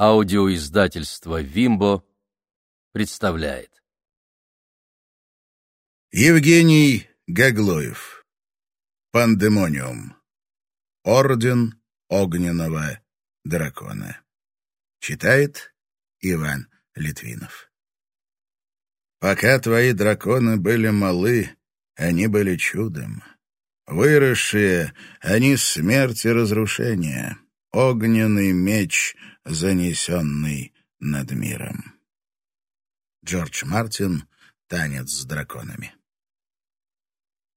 Аудиоиздательство «Вимбо» представляет. Евгений Гаглоев. Пандемониум. Орден огненного дракона. Читает Иван Литвинов. Пока твои драконы были малы, они были чудом. Выросшие, они смерть и разрушение. Огненный меч — занесенный над миром. Джордж Мартин «Танец с драконами».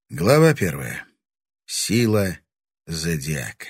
Глава первая. Сила зодиака.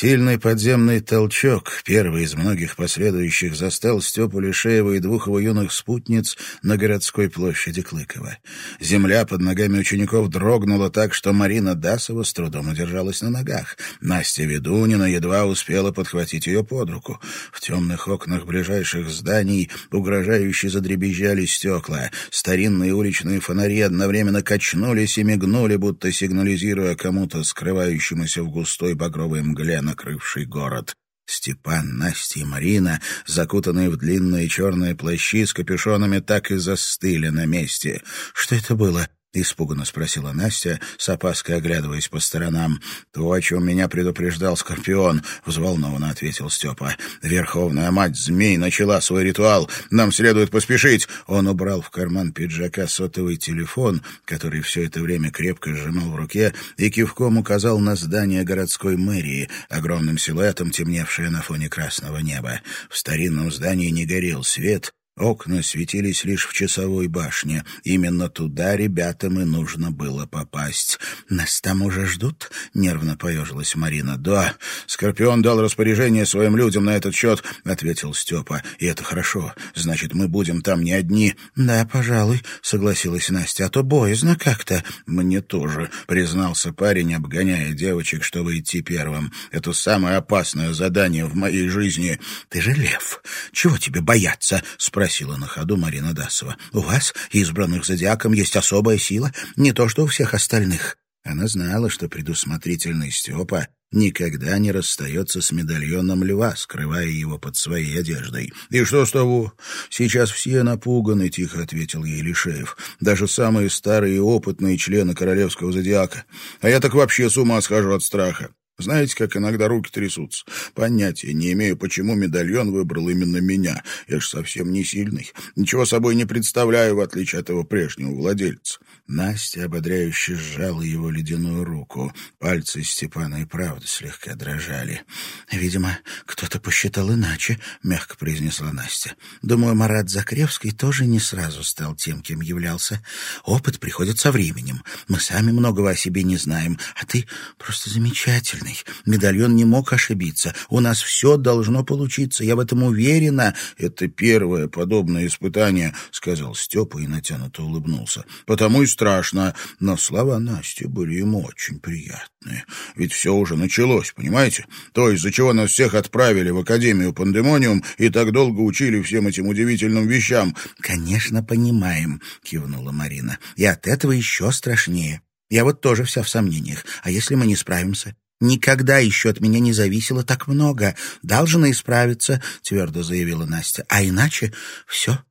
Сильный подземный толчок, первый из многих последующих, застал Степу Лишеева и двух его юных спутниц на городской площади Клыкова. Земля под ногами учеников дрогнула так, что Марина Дасова с трудом удержалась на ногах. Настя Ведунина едва успела подхватить ее под руку. В темных окнах ближайших зданий угрожающе задребезжали стекла. Старинные уличные фонари одновременно качнулись и мигнули, будто сигнализируя кому-то, скрывающемуся в густой багровой мгле, накрывший город. Степан, Настя и Марина, закутанные в длинные черные плащи с капюшонами, так и застыли на месте. Что это было? — испуганно спросила Настя, с опаской оглядываясь по сторонам. «То, о чем меня предупреждал Скорпион», — взволнованно ответил Степа. «Верховная мать змей начала свой ритуал. Нам следует поспешить». Он убрал в карман пиджака сотовый телефон, который все это время крепко сжимал в руке, и кивком указал на здание городской мэрии, огромным силуэтом темневшее на фоне красного неба. В старинном здании не горел свет, Окна светились лишь в часовой башне. Именно туда ребятам и нужно было попасть. «Нас там уже ждут?» — нервно поежилась Марина. «Да, Скорпион дал распоряжение своим людям на этот счет», — ответил Степа. «И это хорошо. Значит, мы будем там не одни». «Да, пожалуй», — согласилась Настя. «А то боязно как-то». «Мне тоже», — признался парень, обгоняя девочек, чтобы идти первым. «Это самое опасное задание в моей жизни». «Ты же лев. Чего тебе бояться?» — спросил спросила на ходу Марина Дасова. «У вас, избранных зодиаком, есть особая сила, не то что у всех остальных». Она знала, что предусмотрительный Степа никогда не расстается с медальоном льва, скрывая его под своей одеждой. «И что с того? Сейчас все напуганы», — тихо ответил ей Лишеев. «Даже самые старые и опытные члены королевского зодиака. А я так вообще с ума схожу от страха. Знаете, как иногда руки трясутся? Понятия не имею, почему медальон выбрал именно меня. Я же совсем не сильный. Ничего собой не представляю, в отличие от его прежнего владельца. Настя ободряюще сжала его ледяную руку. Пальцы Степана и правда слегка дрожали. «Видимо, кто-то посчитал иначе», — мягко произнесла Настя. «Думаю, Марат Закревский тоже не сразу стал тем, кем являлся. Опыт приходит со временем. Мы сами многого о себе не знаем, а ты просто замечательный верный. Медальон не мог ошибиться. У нас все должно получиться. Я в этом уверена. Это первое подобное испытание, — сказал Степа и натянуто улыбнулся. Потому и страшно. Но слова Насти были ему очень приятные. Ведь все уже началось, понимаете? То, из-за чего нас всех отправили в Академию Пандемониум и так долго учили всем этим удивительным вещам. — Конечно, понимаем, — кивнула Марина. — И от этого еще страшнее. Я вот тоже вся в сомнениях. А если мы не справимся? Никогда еще от меня не зависело так много. Должна исправиться, — твердо заявила Настя. А иначе все,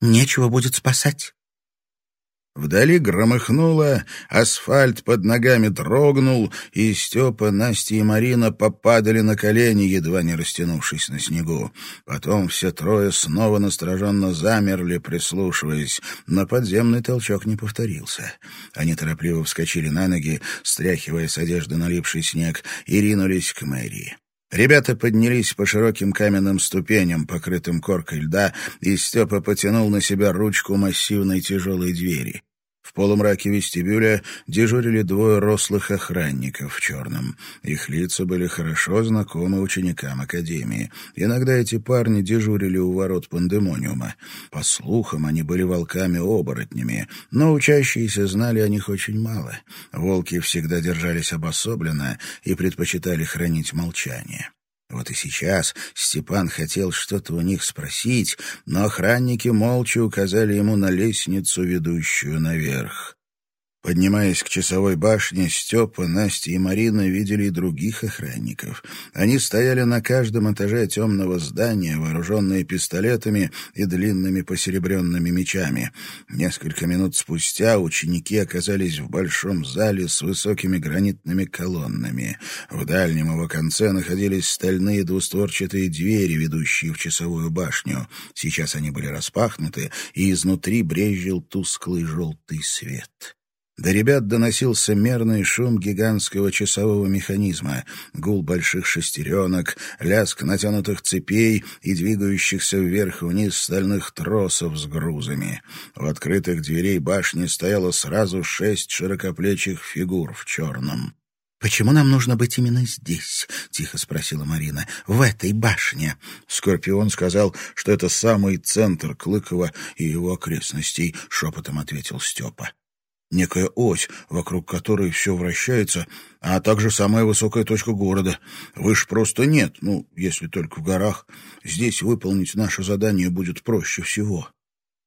нечего будет спасать. Вдали громыхнуло, асфальт под ногами дрогнул, и Степа, Настя и Марина попадали на колени, едва не растянувшись на снегу. Потом все трое снова настороженно замерли, прислушиваясь, но подземный толчок не повторился. Они торопливо вскочили на ноги, стряхивая с одежды налипший снег, и ринулись к мэрии. Ребята поднялись по широким каменным ступеням, покрытым коркой льда, и Степа потянул на себя ручку массивной тяжелой двери. В полумраке вестибюля дежурили двое рослых охранников в черном. Их лица были хорошо знакомы ученикам Академии. Иногда эти парни дежурили у ворот пандемониума. По слухам, они были волками-оборотнями, но учащиеся знали о них очень мало. Волки всегда держались обособленно и предпочитали хранить молчание. Вот и сейчас Степан хотел что-то у них спросить, но охранники молча указали ему на лестницу, ведущую наверх. Поднимаясь к часовой башне, Степа, Настя и Марина видели и других охранников. Они стояли на каждом этаже темного здания, вооруженные пистолетами и длинными посеребренными мечами. Несколько минут спустя ученики оказались в большом зале с высокими гранитными колоннами. В дальнем его конце находились стальные двустворчатые двери, ведущие в часовую башню. Сейчас они были распахнуты, и изнутри брезжил тусклый желтый свет. До ребят доносился мерный шум гигантского часового механизма, гул больших шестеренок, лязг натянутых цепей и двигающихся вверх-вниз стальных тросов с грузами. У открытых дверей башни стояло сразу шесть широкоплечих фигур в черном. «Почему нам нужно быть именно здесь?» — тихо спросила Марина. «В этой башне». Скорпион сказал, что это самый центр Клыкова и его окрестностей, — шепотом ответил Степа некая ось, вокруг которой все вращается, а также самая высокая точка города. Выше просто нет, ну, если только в горах. Здесь выполнить наше задание будет проще всего.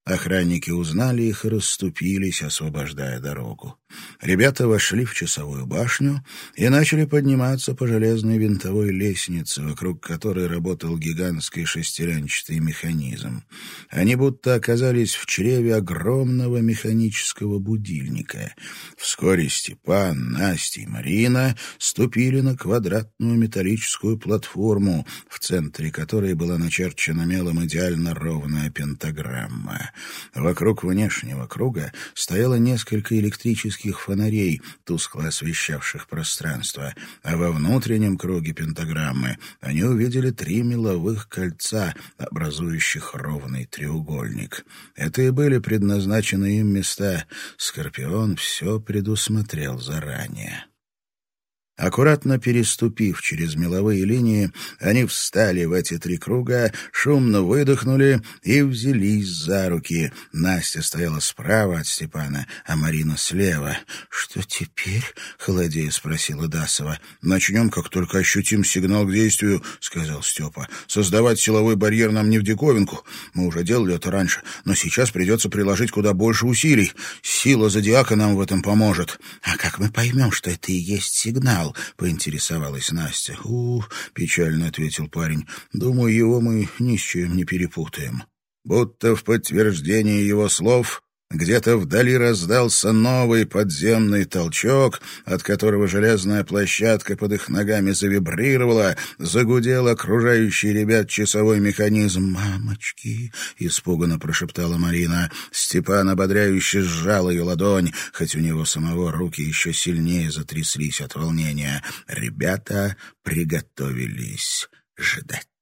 Охранники узнали их и расступились, освобождая дорогу. Ребята вошли в часовую башню и начали подниматься по железной винтовой лестнице, вокруг которой работал гигантский шестеренчатый механизм. Они будто оказались в чреве огромного механического будильника. Вскоре Степан, Настя и Марина ступили на квадратную металлическую платформу, в центре которой была начерчена мелом идеально ровная пентаграмма. Вокруг внешнего круга стояло несколько электрических фонарей, тускло освещавших пространство, а во внутреннем круге пентаграммы они увидели три меловых кольца, образующих ровный треугольник. Это и были предназначены им места. Скорпион все предусмотрел заранее. Аккуратно переступив через меловые линии, они встали в эти три круга, шумно выдохнули и взялись за руки. Настя стояла справа от Степана, а Марина слева. «Что теперь?» — холодея спросила Дасова. «Начнем, как только ощутим сигнал к действию», — сказал Степа. «Создавать силовой барьер нам не в диковинку. Мы уже делали это раньше, но сейчас придется приложить куда больше усилий. Сила зодиака нам в этом поможет». «А как мы поймем, что это и есть сигнал?» Знал?» — поинтересовалась Настя. «У, — печально ответил парень, — думаю, его мы ни с чем не перепутаем». Будто в подтверждение его слов где-то вдали раздался новый подземный толчок, от которого железная площадка под их ногами завибрировала, загудел окружающий ребят часовой механизм. «Мамочки!» — испуганно прошептала Марина. Степан ободряюще сжал ее ладонь, хоть у него самого руки еще сильнее затряслись от волнения. Ребята приготовились ждать.